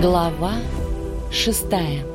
Глава шестая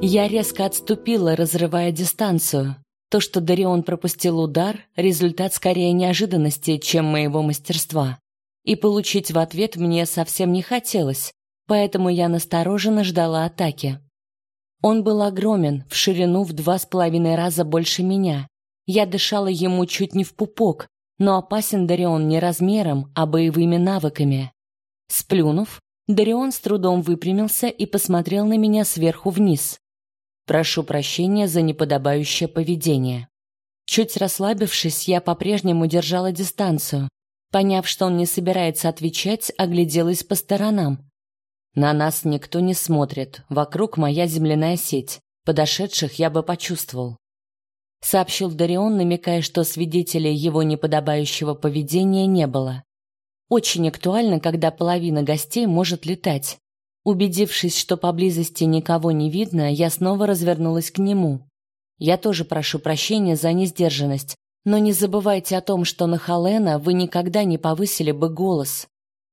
Я резко отступила, разрывая дистанцию. То, что Дарион пропустил удар, результат скорее неожиданности, чем моего мастерства. И получить в ответ мне совсем не хотелось, поэтому я настороженно ждала атаки. Он был огромен, в ширину в два с половиной раза больше меня. Я дышала ему чуть не в пупок, но опасен Дарион не размером, а боевыми навыками. Сплюнув, Дарион с трудом выпрямился и посмотрел на меня сверху вниз. Прошу прощения за неподобающее поведение. Чуть расслабившись, я по-прежнему держала дистанцию. Поняв, что он не собирается отвечать, огляделась по сторонам. На нас никто не смотрит. Вокруг моя земляная сеть. Подошедших я бы почувствовал. Сообщил Дарион, намекая, что свидетелей его неподобающего поведения не было. Очень актуально, когда половина гостей может летать. Убедившись, что поблизости никого не видно, я снова развернулась к нему. Я тоже прошу прощения за несдержанность, но не забывайте о том, что на Халена вы никогда не повысили бы голос.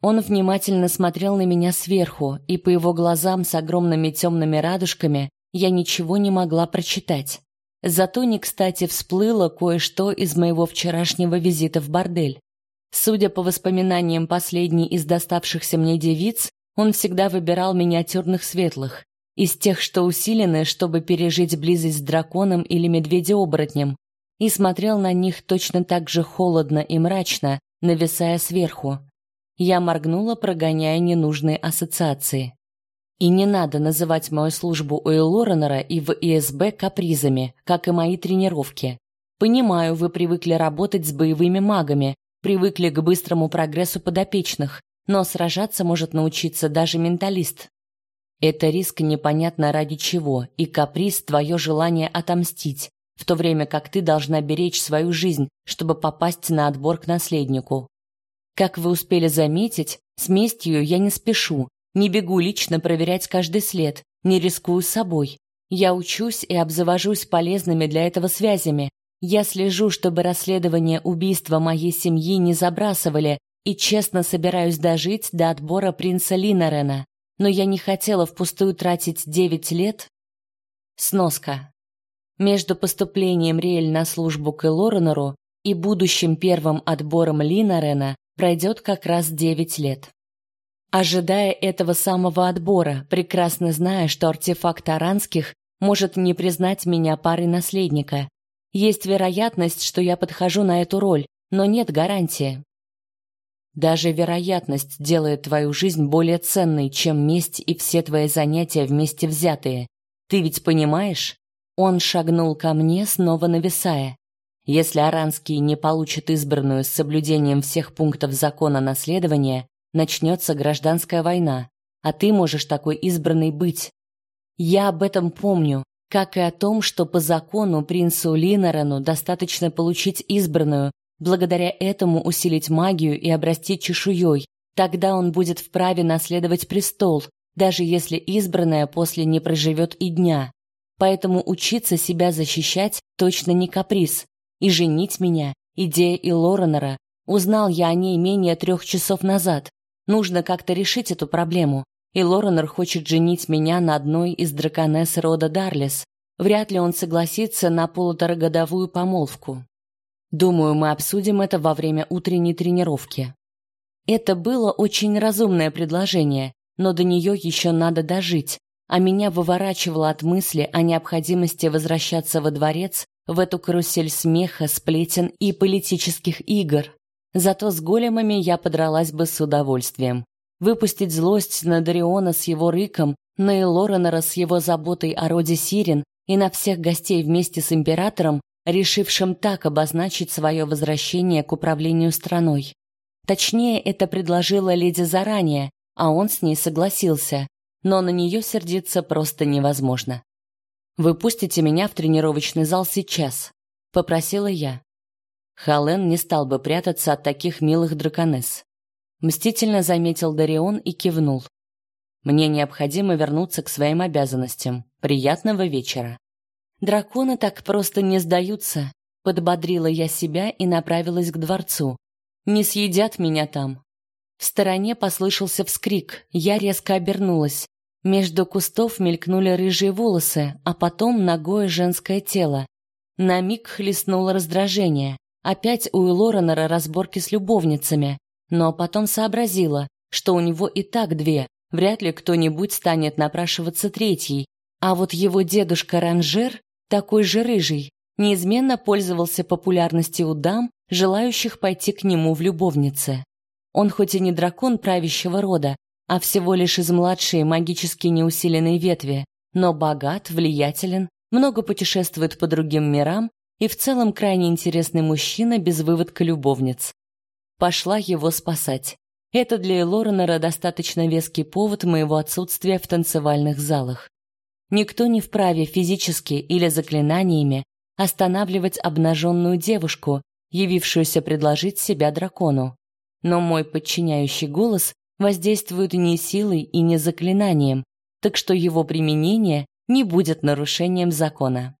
Он внимательно смотрел на меня сверху, и по его глазам с огромными темными радужками я ничего не могла прочитать. Зато не кстати всплыло кое-что из моего вчерашнего визита в бордель. Судя по воспоминаниям последней из доставшихся мне девиц, он всегда выбирал миниатюрных светлых, из тех, что усилены, чтобы пережить близость с драконом или медведеоборотнем, и смотрел на них точно так же холодно и мрачно, нависая сверху. Я моргнула, прогоняя ненужные ассоциации. И не надо называть мою службу у Элоренера и в ИСБ капризами, как и мои тренировки. Понимаю, вы привыкли работать с боевыми магами, привыкли к быстрому прогрессу подопечных, но сражаться может научиться даже менталист. Это риск непонятно ради чего, и каприз твое желание отомстить, в то время как ты должна беречь свою жизнь, чтобы попасть на отбор к наследнику. Как вы успели заметить, с местью я не спешу, не бегу лично проверять каждый след, не рискую собой. Я учусь и обзавожусь полезными для этого связями, я слежу, чтобы расследование убийства моей семьи не забрасывали, и честно собираюсь дожить до отбора принца Линарена. Но я не хотела впустую тратить девять лет. Сноска. Между поступлением Риэль на службу к Элоренору и будущим первым отбором Линарена пройдет как раз девять лет. Ожидая этого самого отбора, прекрасно зная, что артефакт Аранских может не признать меня парой наследника, есть вероятность, что я подхожу на эту роль, но нет гарантии. Даже вероятность делает твою жизнь более ценной, чем месть и все твои занятия вместе взятые. Ты ведь понимаешь? Он шагнул ко мне, снова нависая. Если Аранский не получит избранную с соблюдением всех пунктов закона наследования, начнется гражданская война, а ты можешь такой избранной быть. Я об этом помню, как и о том, что по закону принцу Линорану достаточно получить избранную, благодаря этому усилить магию и обрасти чешуей, тогда он будет вправе наследовать престол, даже если избранная после не проживет и дня. Поэтому учиться себя защищать точно не каприз. И женить меня, идея и Лоренера, узнал я о ней менее трех часов назад. Нужно как-то решить эту проблему и Лоренор хочет женить меня на одной из драконесс рода Дарлис. Вряд ли он согласится на полуторагодовую помолвку. Думаю, мы обсудим это во время утренней тренировки. Это было очень разумное предложение, но до нее еще надо дожить, а меня выворачивало от мысли о необходимости возвращаться во дворец в эту карусель смеха, сплетен и политических игр. Зато с големами я подралась бы с удовольствием выпустить злость на Дариона с его рыком, на Элоренера с его заботой о роде Сирен и на всех гостей вместе с императором, решившим так обозначить свое возвращение к управлению страной. Точнее, это предложила леди заранее, а он с ней согласился, но на нее сердиться просто невозможно. «Выпустите меня в тренировочный зал сейчас», — попросила я. Хален не стал бы прятаться от таких милых драконесс. Мстительно заметил Дарион и кивнул. Мне необходимо вернуться к своим обязанностям. Приятного вечера. Драконы так просто не сдаются, подбодрила я себя и направилась к дворцу. Не съедят меня там. В стороне послышался вскрик. Я резко обернулась. Между кустов мелькнули рыжие волосы, а потом ногое женское тело. На миг хлестнуло раздражение. Опять у Лоренера разборки с любовницами. Но потом сообразила, что у него и так две. Вряд ли кто-нибудь станет напрашиваться третьей. А вот его дедушка Ранжер, такой же рыжий, неизменно пользовался популярностью у дам, желающих пойти к нему в любовнице. Он хоть и не дракон правящего рода, а всего лишь из младшей магически неусиленной ветви, но богат, влиятелен, много путешествует по другим мирам и в целом крайне интересный мужчина без выводка любовниц. Пошла его спасать. Это для Лоренера достаточно веский повод моего отсутствия в танцевальных залах. Никто не вправе физически или заклинаниями останавливать обнаженную девушку, явившуюся предложить себя дракону. Но мой подчиняющий голос воздействует не силой и не заклинанием, так что его применение не будет нарушением закона.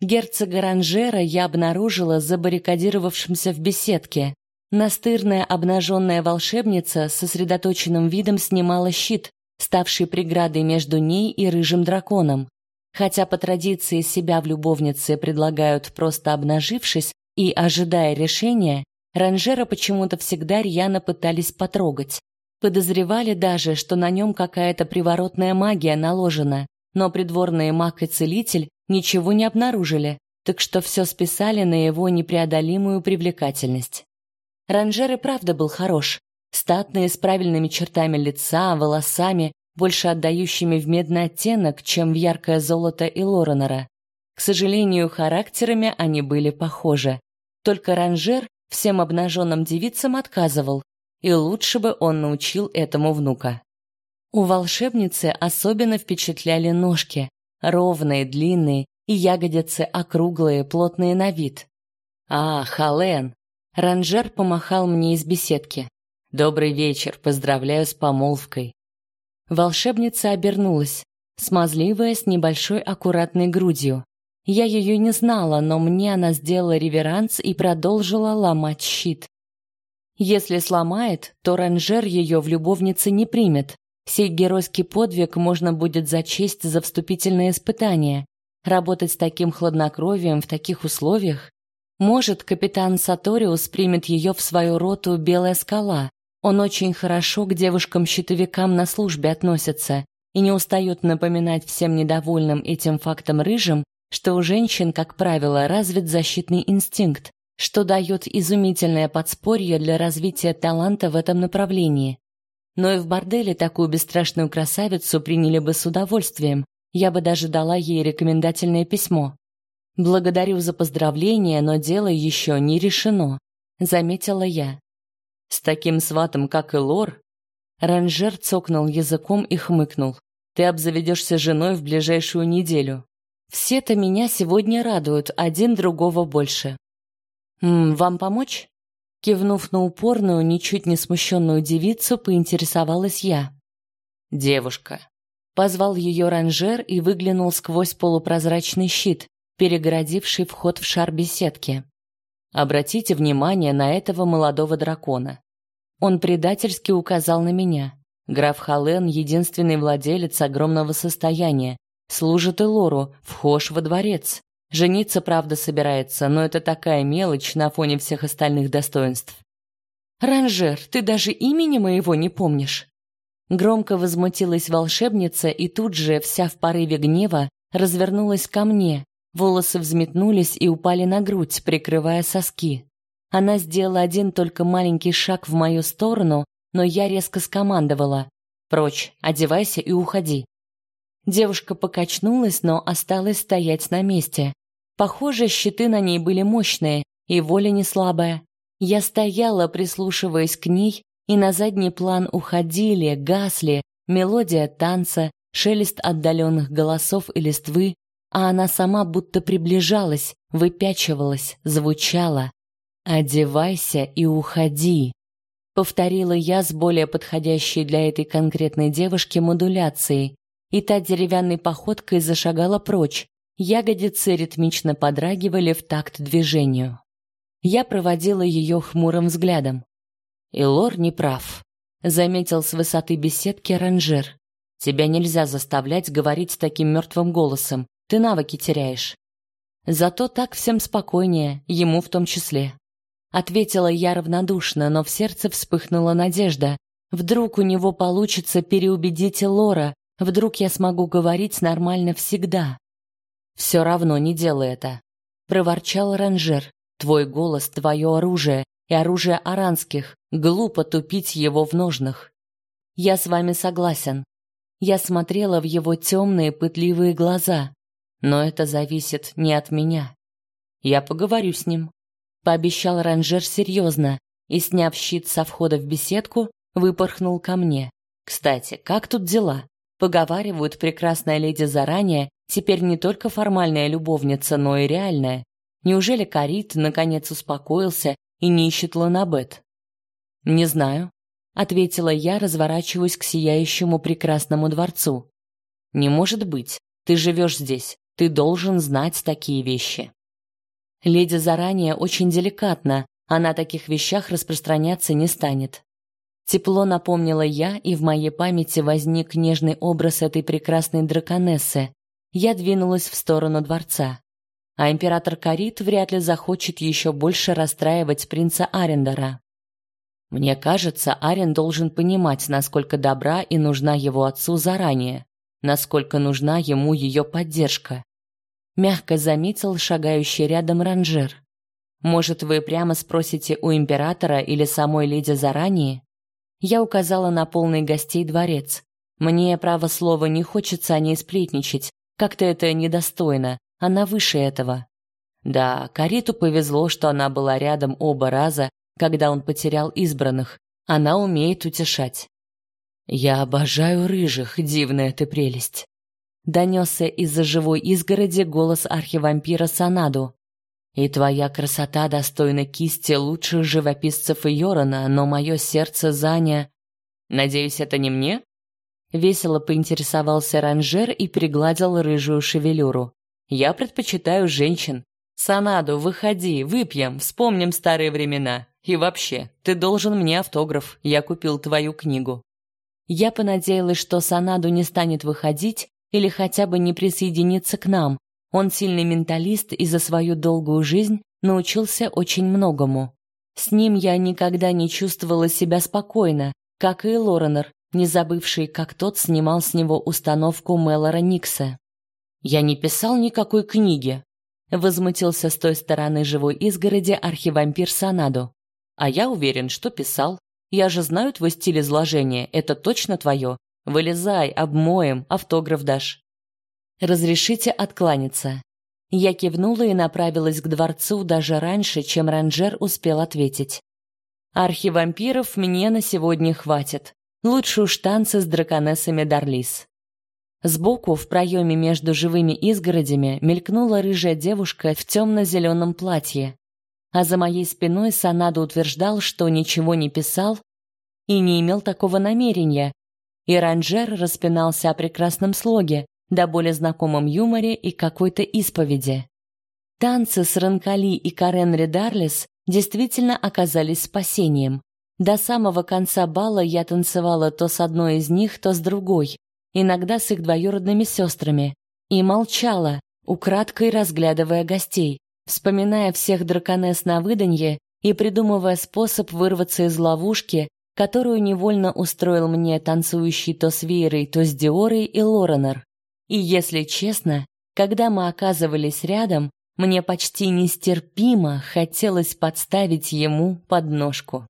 Герцога Ранжера я обнаружила забаррикадировавшимся в беседке. Настырная обнаженная волшебница с сосредоточенным видом снимала щит, ставший преградой между ней и рыжим драконом. Хотя по традиции себя в любовнице предлагают просто обнажившись и ожидая решения, Ранжера почему-то всегда рьяно пытались потрогать. Подозревали даже, что на нем какая-то приворотная магия наложена, но придворные маг и целитель ничего не обнаружили, так что все списали на его непреодолимую привлекательность. Ранжер и правда был хорош, статный, с правильными чертами лица, волосами, больше отдающими в медный оттенок, чем в яркое золото и Лоренера. К сожалению, характерами они были похожи. Только Ранжер всем обнаженным девицам отказывал, и лучше бы он научил этому внука. У волшебницы особенно впечатляли ножки, ровные, длинные, и ягодицы округлые, плотные на вид. «А, Хален!» Ранжер помахал мне из беседки. «Добрый вечер, поздравляю с помолвкой». Волшебница обернулась, смазливая, с небольшой аккуратной грудью. Я ее не знала, но мне она сделала реверанс и продолжила ломать щит. Если сломает, то ранжер ее в любовнице не примет. Сей геройский подвиг можно будет зачесть за вступительное испытание. Работать с таким хладнокровием в таких условиях? Может, капитан Саториус примет ее в свою роту «Белая скала». Он очень хорошо к девушкам-щитовикам на службе относится и не устает напоминать всем недовольным этим фактом рыжим, что у женщин, как правило, развит защитный инстинкт, что дает изумительное подспорье для развития таланта в этом направлении. Но и в борделе такую бесстрашную красавицу приняли бы с удовольствием. Я бы даже дала ей рекомендательное письмо. Благодарю за поздравление, но дело еще не решено, заметила я. С таким сватом, как и Лор, Ранжер цокнул языком и хмыкнул. Ты обзаведешься женой в ближайшую неделю. Все-то меня сегодня радуют, один другого больше. «М, «Вам помочь?» Кивнув на упорную, ничуть не смущенную девицу, поинтересовалась я. «Девушка». Позвал ее ранжер и выглянул сквозь полупрозрачный щит, перегородивший вход в шар беседки. «Обратите внимание на этого молодого дракона». Он предательски указал на меня. Граф Хален — единственный владелец огромного состояния, служит Элору, вхож во дворец. Жениться, правда, собирается, но это такая мелочь на фоне всех остальных достоинств. «Ранжер, ты даже имени моего не помнишь?» Громко возмутилась волшебница и тут же, вся в порыве гнева, развернулась ко мне. Волосы взметнулись и упали на грудь, прикрывая соски. Она сделала один только маленький шаг в мою сторону, но я резко скомандовала: "Прочь, одевайся и уходи". Девушка покачнулась, но осталась стоять на месте. Похоже, щиты на ней были мощные, и воля не слабая. Я стояла, прислушиваясь к ней, и на задний план уходили, гасли мелодия танца, шелест отдаленных голосов и листвы, а она сама будто приближалась, выпячивалась, звучала. «Одевайся и уходи», — повторила я с более подходящей для этой конкретной девушки модуляцией, и та деревянной походкой зашагала прочь, Ягодицы ритмично подрагивали в такт движению. Я проводила ее хмурым взглядом. И Лор не прав. заметил с высоты беседки ранжер. Тебя нельзя заставлять говорить таким мертвым голосом. Ты навыки теряешь. Зато так всем спокойнее, ему в том числе. Ответила я равнодушно, но в сердце вспыхнула надежда. Вдруг у него получится переубедить Лора, вдруг я смогу говорить нормально всегда. Все равно не делай это, проворчал ранжер. Твой голос твое оружие и оружие аранских. Глупо тупить его в ножнах. Я с вами согласен. Я смотрела в его темные пытливые глаза, но это зависит не от меня. Я поговорю с ним, пообещал ранжер серьезно и, сняв щит со входа в беседку, выпорхнул ко мне. Кстати, как тут дела? Поговаривают, прекрасная леди заранее теперь не только формальная любовница, но и реальная. Неужели Карит наконец успокоился и не ищет Ланабет? Не знаю, ответила я, разворачиваясь к сияющему прекрасному дворцу. Не может быть. Ты живешь здесь. Ты должен знать такие вещи. Леди заранее очень деликатна, она о таких вещах распространяться не станет. Тепло напомнила я, и в моей памяти возник нежный образ этой прекрасной драконессы. Я двинулась в сторону дворца. А император Карит вряд ли захочет еще больше расстраивать принца Арендера. Мне кажется, Арен должен понимать, насколько добра и нужна его отцу заранее, насколько нужна ему ее поддержка. Мягко заметил шагающий рядом ранжер. Может, вы прямо спросите у императора или самой леди заранее? Я указала на полный гостей дворец. Мне, право слова, не хочется о ней сплетничать. Как-то это недостойно. Она выше этого. Да, Кариту повезло, что она была рядом оба раза когда он потерял избранных. Она умеет утешать. Я обожаю рыжих, дивная ты прелесть. Донесся из-за живой изгороди голос архивампира Санаду. И твоя красота достойна кисти лучших живописцев Йорона, но мое сердце заня... Надеюсь, это не мне? Весело поинтересовался ранжер и пригладил рыжую шевелюру. Я предпочитаю женщин. Санаду, выходи, выпьем, вспомним старые времена. И вообще, ты должен мне автограф. Я купил твою книгу. Я понадеялась, что Санаду не станет выходить или хотя бы не присоединиться к нам. Он сильный менталист и за свою долгую жизнь научился очень многому. С ним я никогда не чувствовала себя спокойно, как и Лоренор, не забывший, как тот снимал с него установку Мелора Никса. Я не писал никакой книги, возмутился с той стороны живой изгороди архивампир Санаду. А я уверен, что писал. Я же знаю твой стиль изложения, это точно твое. Вылезай, обмоем, автограф дашь. Разрешите откланяться. Я кивнула и направилась к дворцу даже раньше, чем ранжер успел ответить. Архивампиров мне на сегодня хватит. Лучше уж танцы с драконессами Дарлис. Сбоку, в проеме между живыми изгородями, мелькнула рыжая девушка в темно-зеленом платье а за моей спиной Санадо утверждал, что ничего не писал и не имел такого намерения. И Ранжер распинался о прекрасном слоге, да более знакомом юморе и какой-то исповеди. Танцы с Ранкали и Карен Редарлис действительно оказались спасением. До самого конца бала я танцевала то с одной из них, то с другой, иногда с их двоюродными сестрами, и молчала, украдкой разглядывая гостей вспоминая всех драконесс на выданье и придумывая способ вырваться из ловушки, которую невольно устроил мне танцующий то с Веерой, то с Диорой и Лоренор. И если честно, когда мы оказывались рядом, мне почти нестерпимо хотелось подставить ему подножку.